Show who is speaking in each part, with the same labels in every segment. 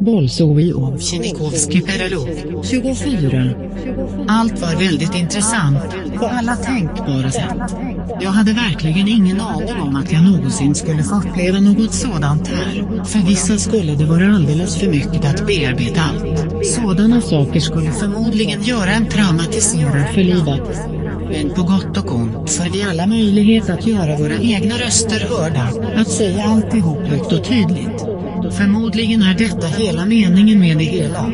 Speaker 1: Bolsoj och Tjenikovskij-Perelov, 24. Allt var väldigt intressant, på alla tänkbara sätt. Jag hade verkligen ingen aning om att jag någonsin skulle få uppleva något sådant här. För vissa skulle det vara alldeles för mycket att bearbeta allt. Sådana saker skulle förmodligen göra en traumatiserad för livet. Men på gott och ont får vi alla möjlighet att göra våra egna röster hörda, att säga alltihop högt och tydligt. Förmodligen är detta hela meningen med det hela.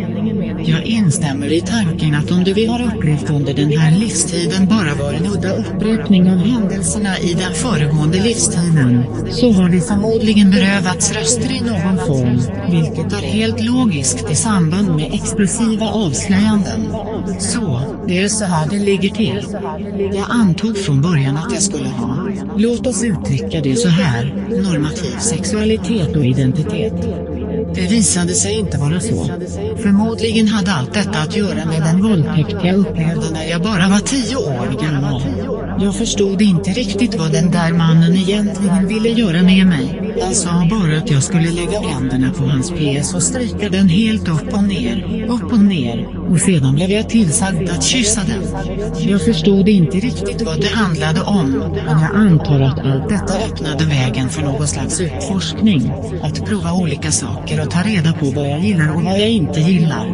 Speaker 1: Jag instämmer i tanken att om det vi har upplevt under den här livstiden bara var en udda upprepning av händelserna i den föregående livstiden, så har vi förmodligen berövats röster i någon form, vilket är helt logiskt i samband med explosiva avslöjanden. Så, det är så här det ligger till. Jag antog från början att jag skulle ha, låt oss uttrycka det så här, normativ sexualitet och identitet. Det visade sig inte vara så. Förmodligen hade allt detta att göra med den våldtäkt jag upplevde när jag bara var tio år gammal. Jag förstod inte riktigt vad den där mannen egentligen ville göra med mig. Han sa bara att jag skulle lägga händerna på hans pjäs och stryka den helt upp och ner, upp och ner, och sedan blev jag tillsagd att kyssa den. Jag förstod inte riktigt vad det handlade om, men jag antar att allt detta öppnade vägen för någon slags utforskning. Att prova olika saker och ta reda på vad jag gillar och vad jag inte gillar.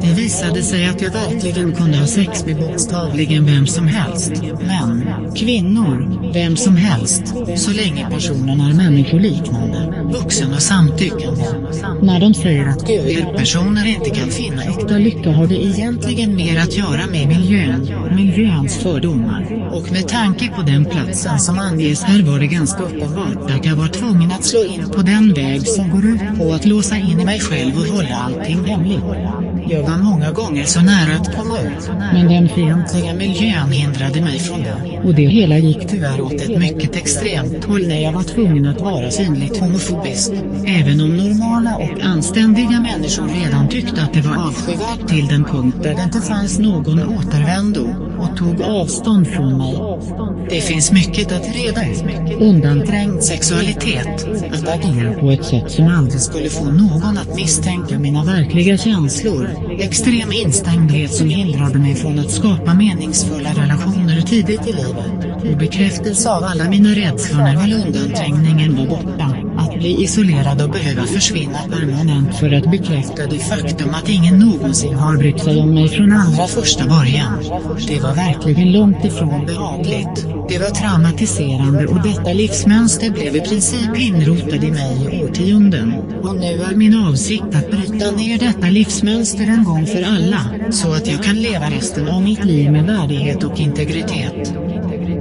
Speaker 1: Det visade sig att jag verkligen kunde ha sex med bokstavligen vem som helst. Män, kvinnor, vem som helst, så länge personen är människolik människoliknande, vuxen och samtyckande. När de säger att QL-personer inte kan finna äkta lycka har det egentligen mer att göra med miljön, miljöns fördomar. Och med tanke på den platsen som anges här var det ganska uppenbart att jag var tvungen att slå in på den väg som går ut på att låsa in mig själv och hålla allting hemligt. Jag var många gånger så nära att komma ut, men den fientliga miljön hindrade mig från det. Och det hela gick tyvärr åt ett mycket extremt håll när jag var tvungen att vara synligt homofobisk. Även om normala och anständiga människor redan tyckte att det var avskyvärt till den punkt där det inte fanns någon återvändo, och tog avstånd från mig. Det finns mycket att reda ut. Undanträngd sexualitet, att agera på ett sätt som aldrig skulle få någon att misstänka mina verkliga känslor, extrem instängdhet som hindrade mig från att skapa meningsfulla relationer tidigt i livet, och bekräftelse av alla mina rädslor när väl undanträngningen var borta, bli isolerad och behöva försvinna permanent för att bekräfta det faktum att ingen någonsin har brytt sig om mig från allra första början. Det var verkligen långt ifrån behagligt. Det var traumatiserande och detta livsmönster blev i princip inrotat i mig i årtionden. Och nu är min avsikt att bryta ner detta livsmönster en gång för alla, så att jag kan leva resten av mitt liv med värdighet och integritet.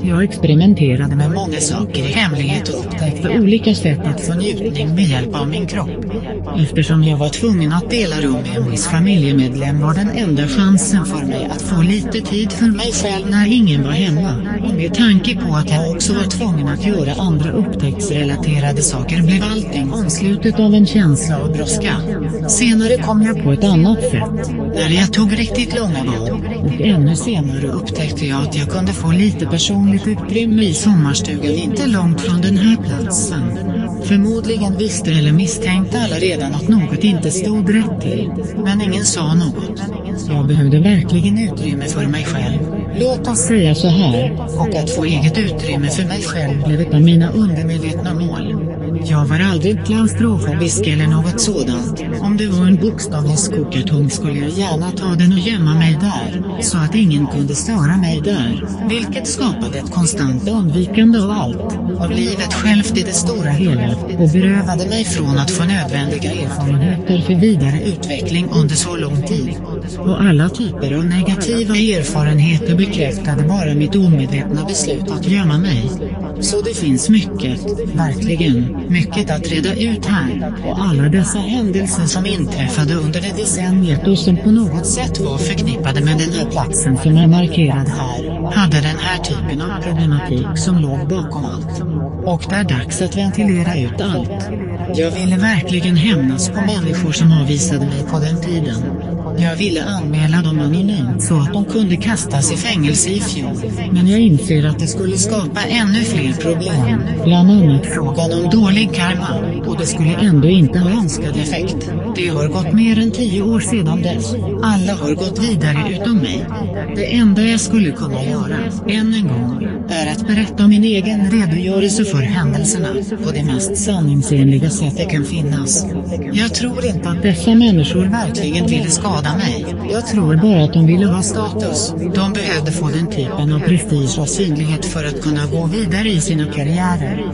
Speaker 1: Jag experimenterade med många saker i hemlighet och upptäckte olika sätt att få njutning med hjälp av min kropp. Eftersom jag var tvungen att dela rum med en viss familjemedlem var den enda chansen för mig att få lite tid för mig själv när ingen var hemma. Och med tanke på att jag också var tvungen att göra andra upptäcktsrelaterade saker blev allting omslutet av en känsla av brådska. Senare kom jag på ett annat sätt. När jag tog riktigt långa bad. Och ännu senare upptäckte jag att jag kunde få lite personlig personligt utrymme i sommarstugan inte långt från den här platsen. Förmodligen visste eller misstänkte alla redan att något inte stod rätt till. Men ingen sa något. Jag behövde verkligen utrymme för mig själv. Låt oss säga så här. Och att få eget utrymme för mig själv blev ett av mina undermedvetna mål. Jag var aldrig klaustrofobisk eller något sådant. Om det var en bokstavlig skokartong skulle jag gärna ta den och gömma mig där, så att ingen kunde störa mig där. Vilket skapade ett konstant undvikande av allt, av livet självt i det stora hela, och berövade mig från att få nödvändiga erfarenheter för vidare utveckling under så lång tid. Och alla typer av negativa erfarenheter bekräftade bara mitt omedvetna beslut att gömma mig. Så det finns mycket, verkligen, mycket att reda ut här. Och alla dessa händelser som inträffade under det decenniet och som på något sätt var förknippade med den här platsen som är markerad här, hade den här typen av problematik som låg bakom allt. Och det är dags att ventilera ut allt. Jag ville verkligen hämnas på människor som avvisade mig på den tiden. Jag ville anmäla dem anonymt så att de kunde kastas i fängelse i fjol. Men jag inser att det skulle skapa ännu fler problem. Bland annat frågan om dålig karma. Och det skulle ändå inte ha önskad effekt. Det har gått mer än tio år sedan dess. Alla har gått vidare utom mig. Det enda jag skulle kunna göra, än en gång, är att berätta om min egen redogörelse för händelserna, på det mest sanningsenliga sätt det kan finnas. Jag tror inte att dessa människor verkligen ville skada mig. Jag tror bara att de ville ha status. De behövde få den typen av prestige och synlighet för att kunna gå vidare i sina karriärer.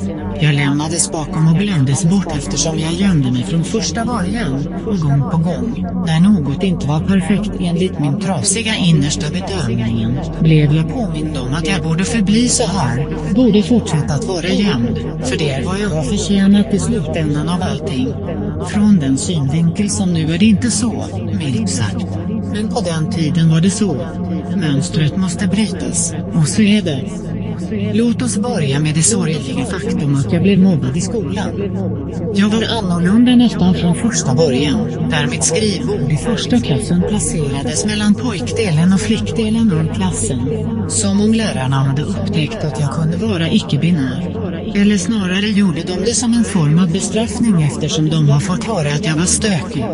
Speaker 1: Jag lämnades bakom och glömdes bort eftersom jag gömde mig från första början, och gång på gång, när något inte var perfekt enligt min trasiga innersta bedömningen, blev jag påmind om att jag borde förbli så här, borde fortsätta att vara gömd, för det är vad jag har förtjänat i slutändan av allting. Från den synvinkel som nu är det inte så, milt sagt. Men på den tiden var det så. Mönstret måste brytas, och så är det. Låt oss börja med det sorgliga faktum att jag blev mobbad i skolan. Jag var annorlunda nästan från första början, där mitt skrivbord i första klassen placerades mellan pojkdelen och flickdelen av klassen. Som om lärarna hade upptäckt att jag kunde vara icke-binär. Eller snarare gjorde de det som en form av bestraffning eftersom de har fått höra att jag var stökig.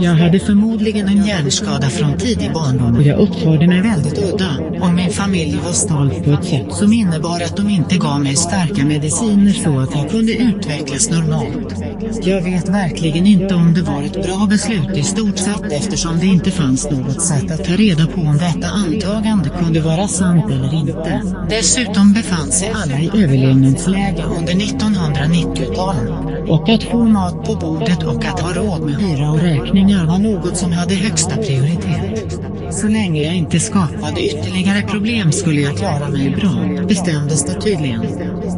Speaker 1: Jag hade förmodligen en hjärnskada från tidig barndom och jag uppförde mig väldigt udda, och min familj var stolt på ett sätt som innebar att de inte gav mig starka mediciner så att jag kunde utvecklas normalt. Jag vet verkligen inte om det var ett bra beslut i stort sett eftersom det inte fanns något sätt att ta reda på om detta antagande kunde vara sant eller inte. Dessutom befann sig alla i överlevnadsläge under 1990-talet. Och att få mat på bordet och att ha råd med hyra och räkningar var något som hade högsta prioritet. Så länge jag inte skapade ytterligare problem skulle jag klara mig bra, bestämdes det tydligen.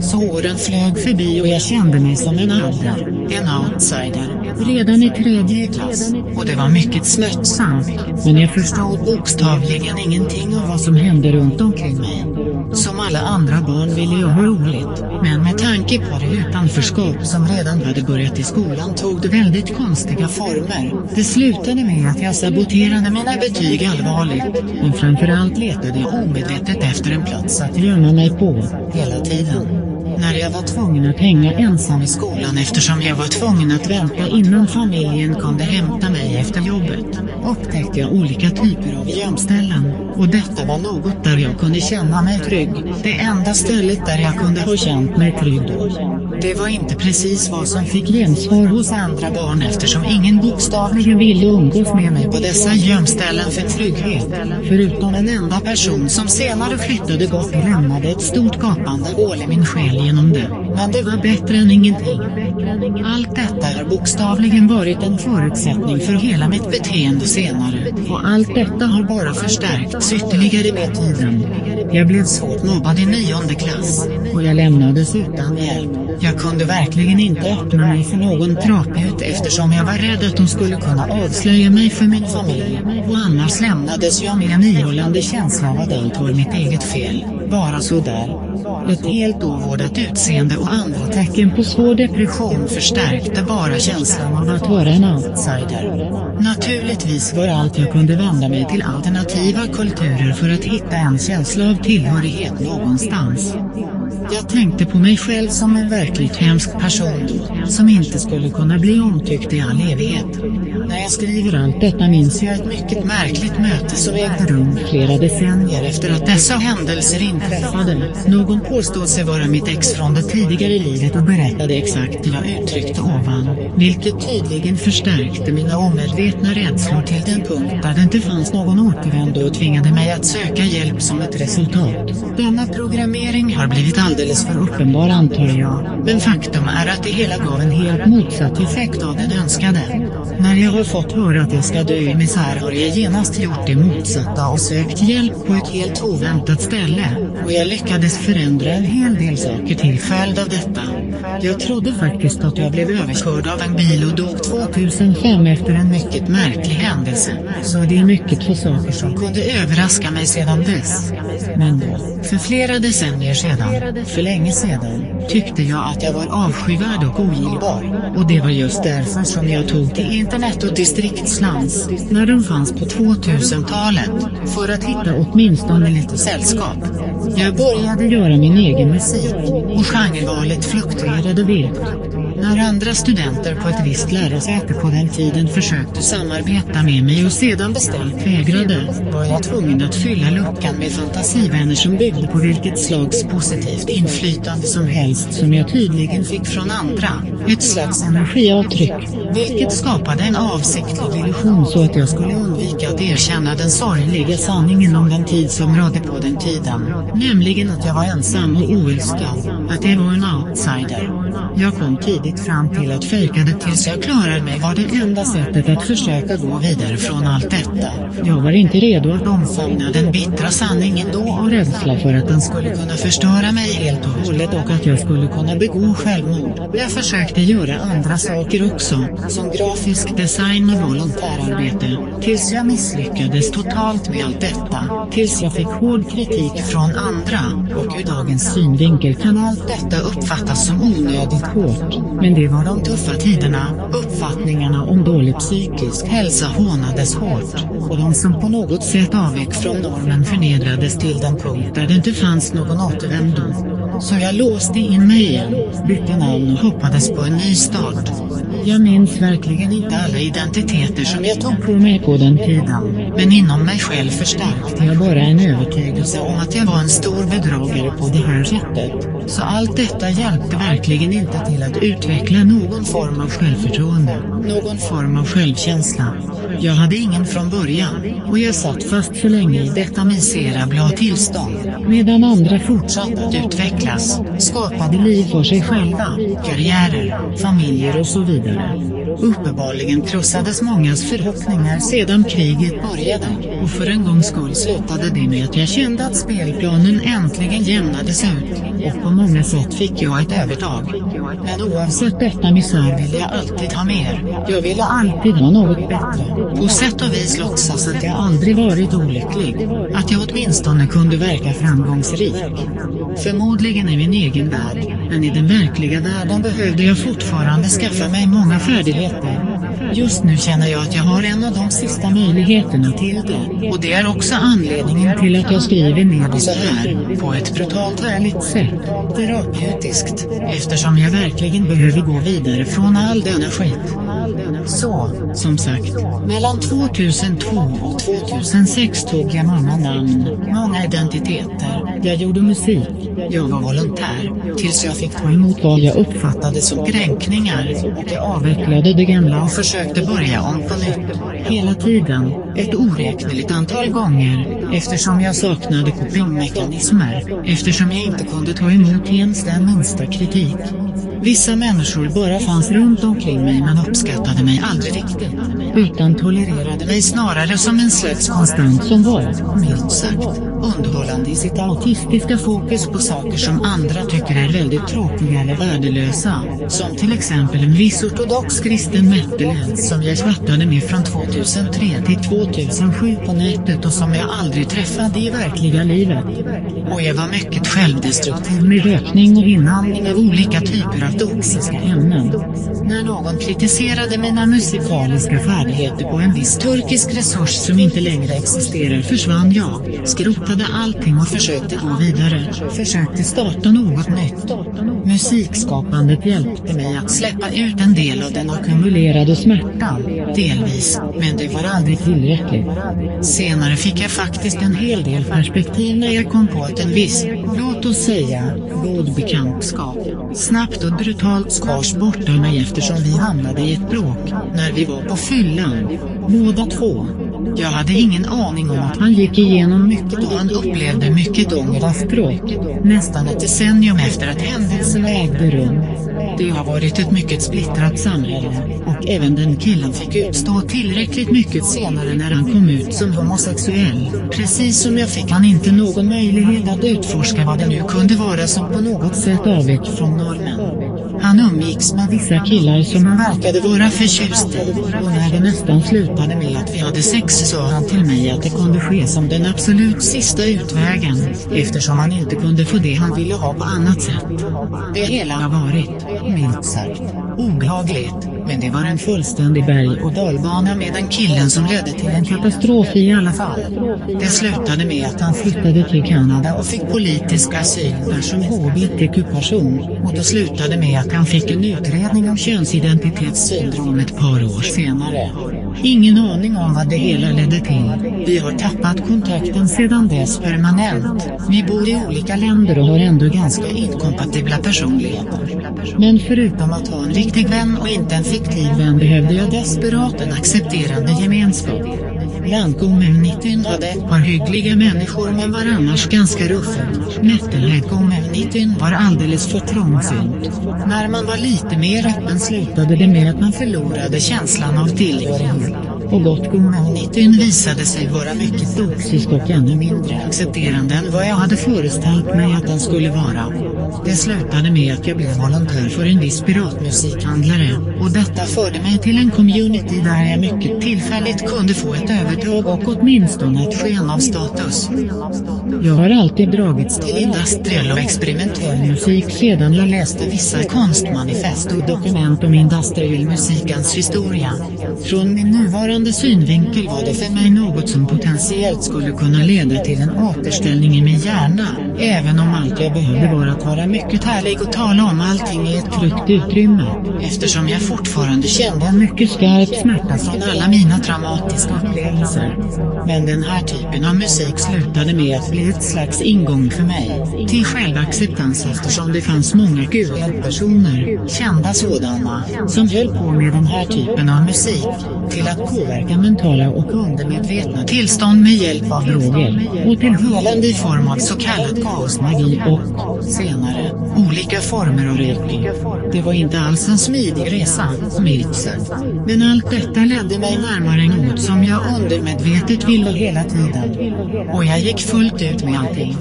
Speaker 1: Så åren flög förbi och jag kände mig som en adder, en outsider, redan i tredje klass, och det var mycket smärtsamt, men jag förstod bokstavligen ingenting av vad som hände runt omkring mig. Som alla andra barn ville jag ha roligt, men med tanke på det utanförskap som redan hade börjat i skolan tog det väldigt konstiga former. Det slutade med att jag saboterade mina betyg allvarligt, men framförallt letade jag omedvetet efter en plats att gömma mig på, hela tiden. När jag var tvungen att hänga ensam i skolan eftersom jag var tvungen att vänta innan familjen kunde hämta mig efter jobbet, upptäckte jag olika typer av gömställen, och detta var något där jag kunde känna mig trygg, det enda stället där jag kunde ha känt mig trygg då. Det var inte precis vad som fick gensvar hos andra barn eftersom ingen bokstavligen ville umgås med mig på dessa gömställen för trygghet, förutom en enda person som senare flyttade bort och lämnade ett stort gapande hål i min själ igenom det, men det var bättre än ingenting. Allt detta har bokstavligen varit en förutsättning för hela mitt beteende senare, och allt detta har bara förstärkts ytterligare med tiden. Jag blev svårt mobbad i nionde klass, och jag lämnades utan hjälp. Jag kunde verkligen inte öppna mig för någon terapeut eftersom jag var rädd att de skulle kunna avslöja mig för min familj, och annars lämnades jag med en ihållande känsla av att allt var mitt eget fel, bara sådär. Ett helt ovårdat utseende och andra tecken på svår depression förstärkte bara känslan av att vara en outsider. Naturligtvis var allt jag kunde vända mig till alternativa kulturer för att hitta en känsla av tillhörighet någonstans. Jag tänkte på mig själv som en verkligt hemsk person då, som inte skulle kunna bli omtyckt i all evighet. När jag skriver allt detta minns jag ett mycket märkligt möte som ägde rum flera decennier efter att dessa händelser inträffade. Någon påstod sig vara mitt ex från det tidigare livet och berättade exakt det jag uttryckte ovan, vilket tydligen förstärkte mina omedvetna rädslor till den punkt där det inte fanns någon återvändo och tvingade mig att söka hjälp som ett resultat. Denna programmering har blivit alldeles för uppenbar antar jag, men faktum är att det hela gav en helt motsatt effekt av den önskade. När jag har fått höra att jag ska dö i misär har jag genast gjort det motsatta och sökt hjälp på ett helt oväntat ställe, och jag lyckades förändra en hel del saker till följd av detta. Jag trodde faktiskt att jag blev överkörd av en bil och dog 2005 efter en mycket märklig händelse, så det är mycket få saker som kunde överraska mig sedan dess. Men då, för flera decennier sedan, för länge sedan, tyckte jag att jag var avskyvärd och ogillbar, och det var just därför som jag tog till internet och distriktslans, när de fanns på 2000-talet, för att hitta åtminstone lite sällskap. Jag började göra min egen musik, och genrevalet fluktuerade vilt. När andra studenter på ett visst lärosäte på den tiden försökte samarbeta med mig och sedan bestämt vägrade, var jag tvungen att fylla luckan med fantasivänner som byggde på vilket slags positivt inflytande som helst som jag tydligen fick från andra, ett slags energiavtryck, vilket skapade en avsiktlig illusion så att jag skulle undvika att erkänna den sorgliga sanningen om den tid som rådde på den tiden, nämligen att jag var ensam och oälskad, att jag var en outsider. Jag kom tidigt fram till att fejkade tills jag klarade mig var det enda sättet att försöka gå vidare från allt detta. Jag var inte redo att omfamna den bittra sanningen då och rädsla för att den skulle kunna förstöra mig helt och hållet och att jag skulle kunna begå självmord. Jag försökte göra andra saker också, som grafisk design och volontärarbete, tills jag misslyckades totalt med allt detta, tills jag fick hård kritik från andra, och ur dagens synvinkel kan allt detta uppfattas som onödigt hårt. Men det var de tuffa tiderna, uppfattningarna om dålig psykisk hälsa hånades hårt, och de som på något sätt avvek från normen förnedrades till den punkt där det inte fanns någon återvändo. Så jag låste in mig igen, bytte namn och hoppades på en ny start. Jag minns verkligen inte alla identiteter som jag tog på mig på den tiden, men inom mig själv förstärkte jag bara en övertygelse om att jag var en stor bedragare på det här sättet. Så allt detta hjälpte verkligen inte till att utveckla någon form av självförtroende, någon form av självkänsla. Jag hade ingen från början, och jag satt fast för länge i detta miserabla tillstånd, medan andra fortsatte att utvecklas, skapade liv för sig själva, karriärer, familjer och så vidare. Uppenbarligen krossades mångas förhoppningar sedan kriget började, och för en gångs skull slutade det med att jag kände att spelplanen äntligen jämnades ut, och på många sätt fick jag ett övertag. Men oavsett detta misär ville jag alltid ha mer, jag ville alltid ha något bättre. På sätt och vis låtsas att jag aldrig varit olycklig, att jag åtminstone kunde verka framgångsrik. Förmodligen i min egen värld, men i den verkliga världen behövde jag fortfarande skaffa mig många färdigheter. Just nu känner jag att jag har en av de sista möjligheterna till det, och det är också anledningen till att jag skriver ner det så här, på ett brutalt härligt sätt, terapeutiskt, eftersom jag verkligen behöver gå vidare från all denna skit. Så, som sagt, mellan 2002 och 2006 tog jag många namn, många identiteter, jag gjorde musik, jag var volontär, tills jag fick ta emot vad jag uppfattade som kränkningar, och jag avvecklade det gamla och försökte börja om på nytt, hela tiden, ett oräkneligt antal gånger, eftersom jag saknade copingmekanismer, eftersom jag inte kunde ta emot ens den minsta kritik. Vissa människor bara fanns runt omkring mig men uppskattade mig aldrig riktigt, utan tolererade mig snarare som en slags konstant som var, milt sagt, underhållande i sitt autistiska fokus på saker som andra tycker är väldigt tråkiga eller värdelösa, som till exempel en viss ortodox kristen metalhead som jag chattade med från 2003 till 2007 på nätet och som jag aldrig träffade i verkliga livet. Och jag var mycket självdestruktiv med rökning och inandning av olika typer av toxiska ämnen. När någon kritiserade mina musikaliska färdigheter på en viss turkisk resurs som inte längre existerar försvann jag, skrotade allting och försökte gå vidare, försökte starta något nytt. Musikskapandet hjälpte mig att släppa ut en del av den ackumulerade smärtan, delvis, men det var aldrig tillräckligt. Senare fick jag faktiskt en hel del perspektiv när jag kom på att en viss, låt oss säga, god bekantskap, snabbt och brutalt skars bort av mig eftersom vi hamnade i ett bråk, när vi var på fyllan, båda två. Jag hade ingen aning om att han gick igenom mycket och han upplevde mycket ånger efteråt, nästan ett decennium efter att händelserna ägde rum. Det har varit ett mycket splittrat samhälle, och även den killen fick utstå tillräckligt mycket senare när han kom ut som homosexuell. Precis som jag fick han inte någon möjlighet att utforska vad det nu kunde vara som på något sätt avvek från normen. Han umgicks med vissa killar som han verkade vara förtjust i, och när det nästan slutade med att vi hade sex sa han till mig att det kunde ske som den absolut sista utvägen, eftersom han inte kunde få det han ville ha på annat sätt. Det hela har varit, milt sagt, obehagligt, men det var en fullständig berg- och dalbana med den killen som ledde till en katastrof i alla fall. Det slutade med att han flyttade till Kanada och fick politisk asyl där som hbtq-person. Och det slutade med att han fick en utredning om könsidentitetssyndrom ett par år senare. Ingen aning om vad det hela ledde till. Vi har tappat kontakten sedan dess permanent. Vi bor i olika länder och har ändå ganska inkompatibla personligheter. Men förutom att ha en riktig vän och inte en fiktiv kollektiven behövde jag desperat en accepterande gemenskap. Landkommunityn hade ett par hyggliga människor men var annars ganska ruffen. Metalhead-kommunityn var alldeles för trångsynt. När man var lite mer öppen slutade det med att man förlorade känslan av tillhörighet. Och gott-kommunityn visade sig vara mycket toxisk och ännu mindre accepterande än vad jag hade föreställt mig att den skulle vara. Det slutade med att jag blev volontär för en viss piratmusikhandlare, och detta förde mig till en community där jag mycket tillfälligt kunde få ett övertag och åtminstone ett sken av status. Jag har alltid dragits till industriell och experimentell musik sedan jag läste vissa konstmanifest och dokument om industriell musikens historia. Från min nuvarande synvinkel var det för mig något som potentiellt skulle kunna leda till en återställning i min hjärna, även om allt jag behövde var att vara mycket härlig och tala om allting i ett tryggt utrymme, eftersom jag fortfarande kände en mycket skarp smärta från alla mina traumatiska upplevelser. Men den här typen av musik slutade med att bli ett slags ingång för mig, till självacceptans eftersom det fanns många QL-personer, kända sådana, som höll på med den här typen av musik, till att påverka mentala och undermedvetna tillstånd med hjälp av droger, och till helande i form av så kallad kaosmagi och, senare, olika former av rökning. Det var inte alls en smidig resa, smidigt sett. Men allt detta ledde mig närmare något som jag undermedvetet ville hela tiden. Och jag gick fullt ut med allting.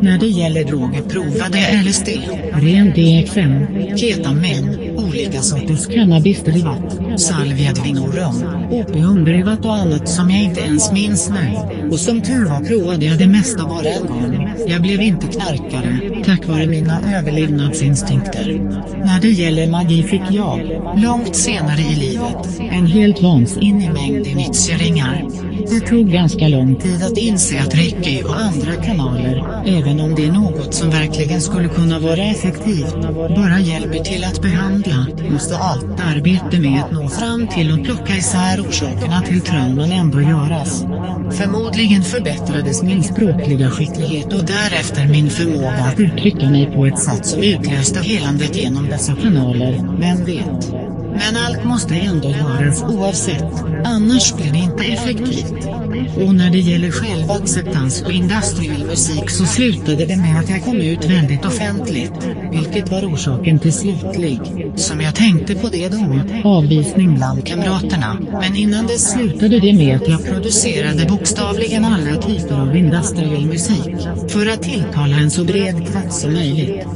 Speaker 1: När det gäller droger provade jag LSD, ren DXM, ketamin, olika sorters cannabisderivat, salvia divinorum, opiumderivat och annat som jag inte ens minns nu. Och som tur var provade jag det mesta bara en gång. Jag blev inte knarkare, tack vare mina överlevnadsinstinkter. När det gäller magi fick jag, långt senare i livet, en helt vansinnig mängd initieringar. Det tog ganska lång tid att inse att Reiki och andra kanaler, även om det är något som verkligen skulle kunna vara effektivt, bara hjälper till att behandla, måste allt arbete med att nå fram till och plocka isär orsakerna till trauman ändå göras. Förmodligen förbättrades min språkliga skicklighet och därefter min förmåga att uttrycka mig på ett sätt som utlöste helandet genom dessa kanaler, vem vet. Men allt måste ändå göras oavsett, annars blir det inte effektivt. Och när det gäller självacceptans och industriell musik så slutade det med att jag kom ut väldigt offentligt, vilket var orsaken till slutlig, som jag tänkte på det då, avvisning bland kamraterna. Men innan det slutade det med att jag producerade bokstavligen alla typer av industriell musik, för att tilltala en så bred krets som möjligt.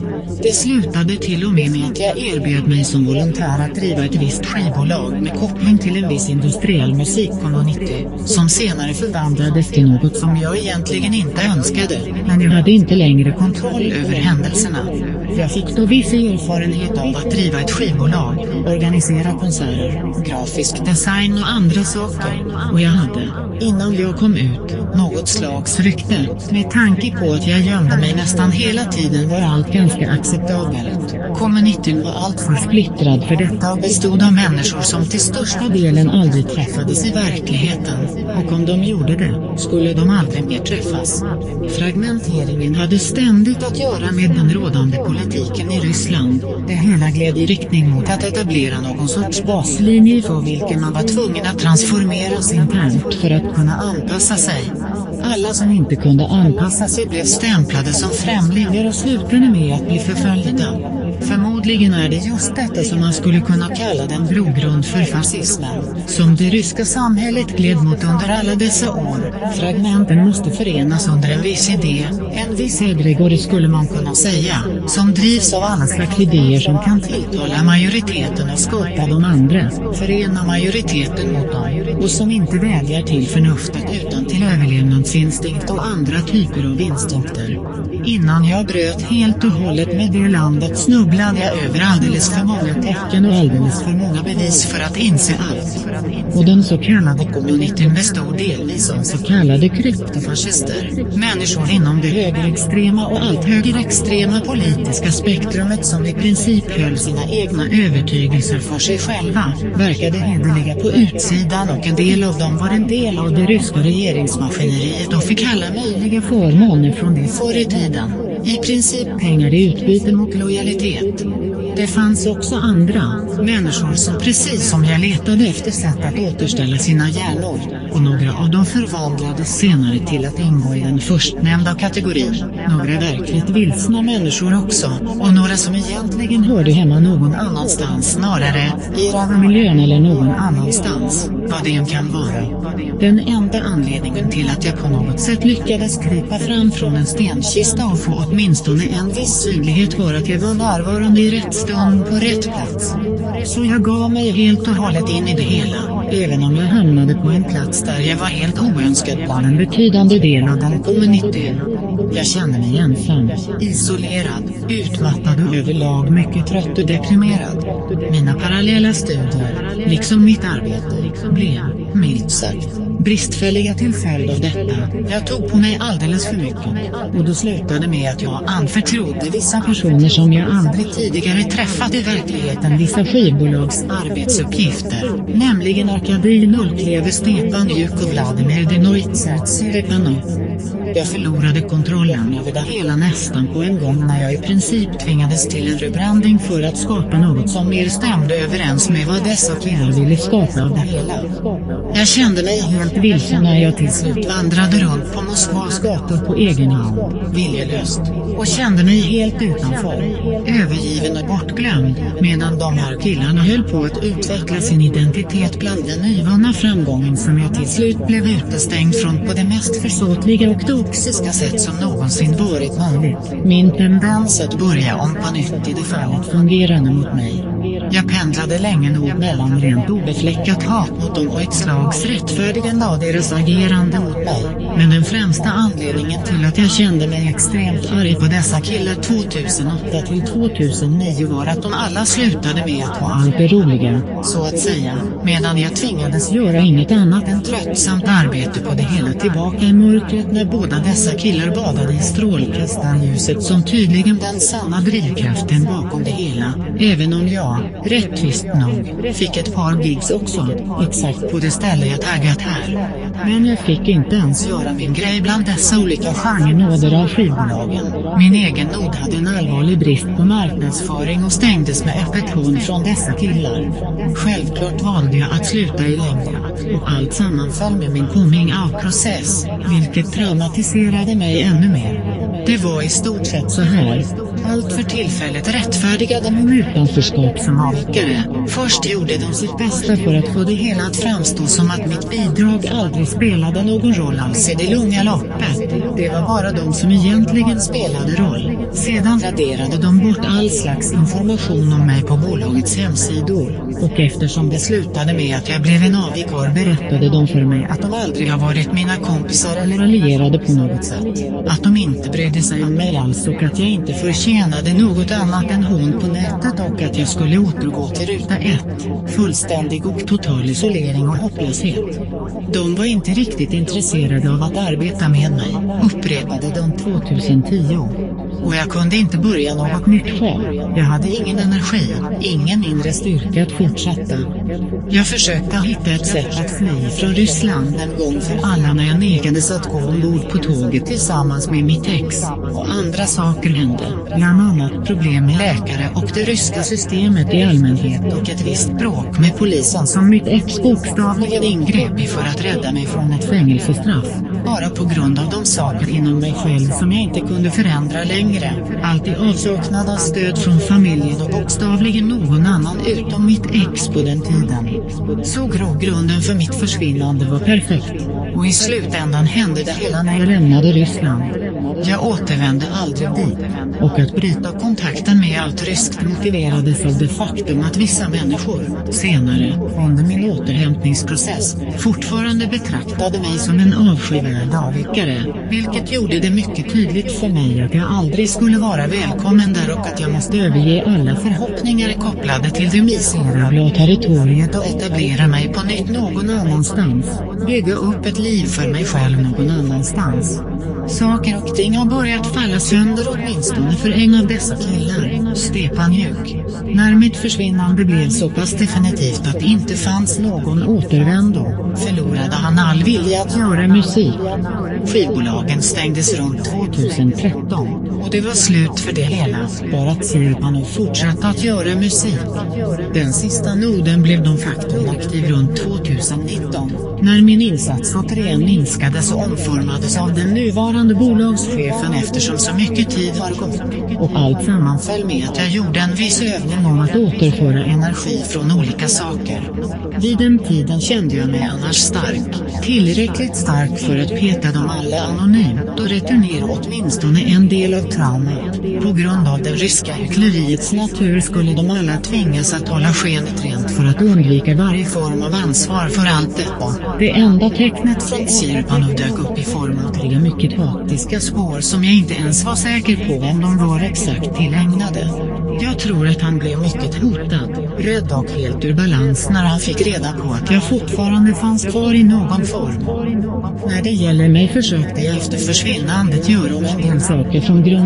Speaker 1: Det slutade till och med med att jag erbjöd mig som volontär att driva ett visst skivbolag med koppling till en viss industriell musikkommunity, som senare förvandlades till något som jag egentligen inte önskade, men jag hade inte längre kontroll över händelserna. Jag fick då viss erfarenhet av att driva ett skivbolag, organisera konserter, grafisk design och andra saker, och jag hade, innan jag kom ut, något slags rykte, med tanke på att jag gömde mig nästan hela tiden var allt ganska acceptabelt. Communityn var alltför splittrad för detta och bestod av människor som till största delen aldrig träffades i verkligheten, och om de gjorde det, skulle de aldrig mer träffas. Fragmenteringen hade ständigt att göra med den rådande politiken i Ryssland. Det hela gled i riktning mot att etablera någon sorts baslinje för vilken man var tvungen att transformeras internt för att kunna anpassa sig. Alla som inte kunde anpassa sig blev stämplade som främlingar och slutade med att bli förföljda. Förmodligen är det just detta som man skulle kunna kalla den brogrund för fascismen, som det ryska samhället gled mot under alla dessa år. Fragmenten måste förenas under en viss idé, en viss egregori skulle man kunna säga, som drivs av alla slags idéer som kan tilltala majoriteten och skapa de andra, förena majoriteten mot dem, och som inte vädjar till förnuftet utan till överlevnadsinstinkt och andra typer av instinkter. Innan jag bröt helt och hållet med det landet snubblade jag över alldeles för många tecken och alldeles för många bevis för att inse allt. Och den så kallade communityn består delvis av så kallade kryptofascister, människor inom det högerextrema och allt högerextrema politiska spektrumet som i princip höll sina egna övertygelser för sig själva, verkade hederliga på utsidan och en del av dem var en del av det ryska regeringsmaskineriet och fick alla möjliga förmåner från det förr i tiden. I princip pengar i utbyte mot lojalitet. Det fanns också andra, människor som precis som jag letade efter sätt att återställa sina hjärnor, och några av dem förvandlades senare till att ingå i den förstnämnda kategorin. Några verkligt vilsna människor också, och några som egentligen hörde hemma någon annanstans snarare, i miljön eller någon annanstans, vad det än kan vara. Den enda anledningen till att jag på något sätt lyckades krypa fram från en stenkista och få åtminstone en viss synlighet var att jag var närvarande i rätt stund på rätt plats. Så jag gav mig helt och hållet in i det hela, även om jag hamnade på en plats där jag var helt oönskad var en betydande del av den communityn. Jag kände mig ensam, isolerad, utmattad och överlag mycket trött och deprimerad. Mina parallella studier, liksom mitt arbete, blev, milt sagt, bristfälliga till följd av detta. Jag tog på mig alldeles för mycket. Och då slutade med att jag anförtrodde vissa personer som jag aldrig tidigare träffat i verkligheten vissa skivbolags arbetsuppgifter, nämligen Arkadij Nullkleve Stepan Juk och Vladimir Denoitsats jag förlorade kontrollen över det hela nästan på en gång när jag i princip tvingades till en rebranding för att skapa något som mer stämde överens med vad dessa killar ville skapa av det hela. Jag kände mig helt vilsen när jag till slut vandrade runt på Moskvas gator på egen hand, viljelöst, och kände mig helt utanför, övergiven och bortglömd, medan de här killarna höll på att utveckla sin identitet bland den nyvunna framgången som jag till slut blev utestängd från på det mest försåtliga och toxiska sätt som någonsin varit möjligt. Min tendens att börja om på nytt i det fallet fungerade mot mig. Jag pendlade länge nog mellan rent obefläckat hat mot dem och ett slags rättfärdigande av deras agerande mot mig. Men den främsta anledningen till att jag kände mig extremt arg på dessa killar 2008 till 2009 var att de alla slutade med att ha allt det roliga, så att säga, medan jag tvingades göra inget annat än tröttsamt arbete på det hela tillbaka i mörkret när båda Båda dessa killar badade i strålkastarljuset som tydligen den sanna drivkraften bakom det hela, även om jag, rättvist nog, fick ett par gigs också, exakt på det ställe jag taggat här. Men jag fick inte ens göra min grej bland dessa olika genrenåder av skivbolagen. Min egen nod hade en allvarlig brist på marknadsföring och stängdes med öppet från dessa killar. Självklart valde jag att sluta i längden, och allt sammanföll med min coming out-process, vilket kritiserade mig ännu mer. Det var i stort sett så här. Allt för tillfället rättfärdigade min utanförskap som avvikare. Först gjorde de sitt bästa för att få det hela att framstå som att mitt bidrag aldrig spelade någon roll alls i det långa loppet. Det var bara de som egentligen spelade roll. Sedan raderade de bort all slags information om mig på bolagets hemsidor. Och eftersom det slutade med att jag blev en avvikar berättade de för mig att de aldrig har varit mina kompisar eller allierade på något sätt. Att de inte brydde sig om mig alls och att jag inte förtjänade något annat än hon på nätet och att jag skulle återgå till ruta ett. Fullständig och total isolering och hopplöshet. De var inte riktigt intresserade av att arbeta med mig, upprepade de 2010. Och jag kunde inte börja något nytt själv. Jag hade ingen energi, ingen inre styrka att fortsätta. Jag försökte hitta ett sätt att fly från Ryssland en gång för alla när jag nekades att gå ombord på tåget tillsammans med mitt ex. Och andra saker hände, bland annat problem med läkare och det ryska systemet i allmänhet och ett visst bråk med polisen som mitt ex bokstavligen ingrep i för att rädda mig från ett fängelsestraff. Bara på grund av de saker inom mig själv som jag inte kunde förändra längre. Allt i avsaknad av stöd från familjen och bokstavligen någon annan utom mitt ex på den tiden. Så grogrunden för mitt försvinnande var perfekt. Och i slutändan hände det hela när jag lämnade Ryssland. Jag återvände aldrig dit. Och att bryta kontakten med allt ryskt motiverades av det faktum att vissa människor, senare, under min återhämtningsprocess, fortfarande betraktade mig som en avskyvärd avvikare, vilket gjorde det mycket tydligt för mig att jag aldrig skulle vara välkommen där och att jag måste överge alla förhoppningar kopplade till det miserabla territoriet och etablera mig på nytt någon annanstans, bygga upp ett liv för mig själv någon annanstans. Saker och ting har börjat falla sönder åtminstone för en av dessa killar, Stepanjuk. När mitt försvinnande blev så pass definitivt att det inte fanns någon återvändo, förlorade han all vilja att göra musik. Skivbolagen stängdes runt 2013, och det var slut för det hela. Bara att fortsatte att göra musik. Den sista noden blev de facto aktiv runt 2019, när min insats återigen minskades och omformades av den nuvarande bolagschefen eftersom så mycket tid har gått. Och allt sammanföll med att jag gjorde en viss övning om att återföra energi från olika saker. Vid den tiden kände jag mig annars stark, tillräckligt stark för att peta dem alla anonymt och returnera åtminstone en del av traumat. På grund av det ryska hyckleriets natur skulle de alla tvingas att hålla skenet rent för att undvika varje form av ansvar för allt detta. Det enda tecknet från Sirpanov dök upp i form av tre mycket faktiska spår som jag inte ens var säker på om de var exakt tillägnade. Jag tror att han blev mycket hotad, rädd och helt ur balans när han fick reda på att jag fortfarande fanns kvar i någon form. När det gäller mig försökte jag efter försvinnandet göra om en del saker från grunden,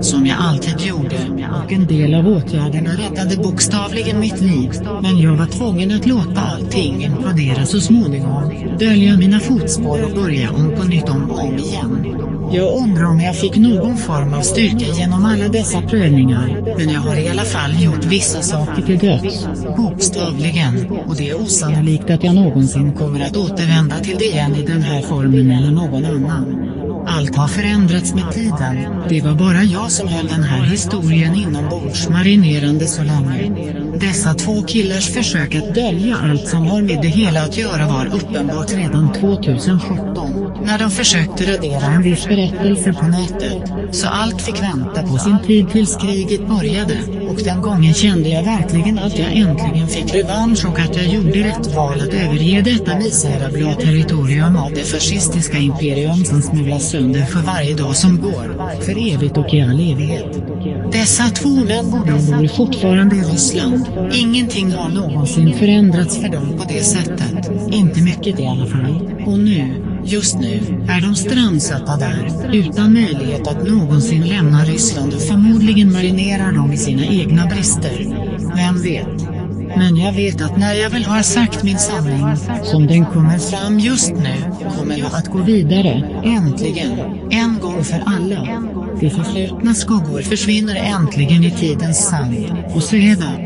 Speaker 1: som jag alltid gjorde, och en del av åtgärderna räddade bokstavligen mitt liv, men jag var tvungen att låta allting implodera så småningom, dölja mina fotspår och börja om på nytt om och om igen. Jag undrar om jag fick någon form av styrka genom alla dessa prövningar, men jag har i alla fall gjort vissa saker till döds, bokstavligen, och det är osannolikt att jag någonsin kommer att återvända till det igen i den här formen eller någon annan. Allt har förändrats med tiden, det var bara jag som höll den här historien inombords marinerande så länge. Dessa två killars försök att dölja allt som har med det hela att göra var uppenbart redan 2017, när de försökte radera en viss berättelse på nätet, så allt fick vänta på sin tid tills kriget började, och den gången kände jag verkligen att jag äntligen fick revansch och att jag gjorde rätt val att överge detta miserabla territorium av det fascistiska imperium som smulas sönder för varje dag som går, för evigt och i all evighet. Dessa två män bor fortfarande i Ryssland. Ingenting har någonsin förändrats för dem på det sättet. Inte mycket i alla fall. Och nu, just nu, är de strandsatta där, utan möjlighet att någonsin lämna Ryssland och förmodligen marinerar de i sina egna brister. Vem vet? Men jag vet att när jag väl har sagt min sanning, som den kommer fram just nu, kommer jag att gå vidare, äntligen, en gång för alla. De förflutna skuggor försvinner äntligen i tidens sand, och så är det.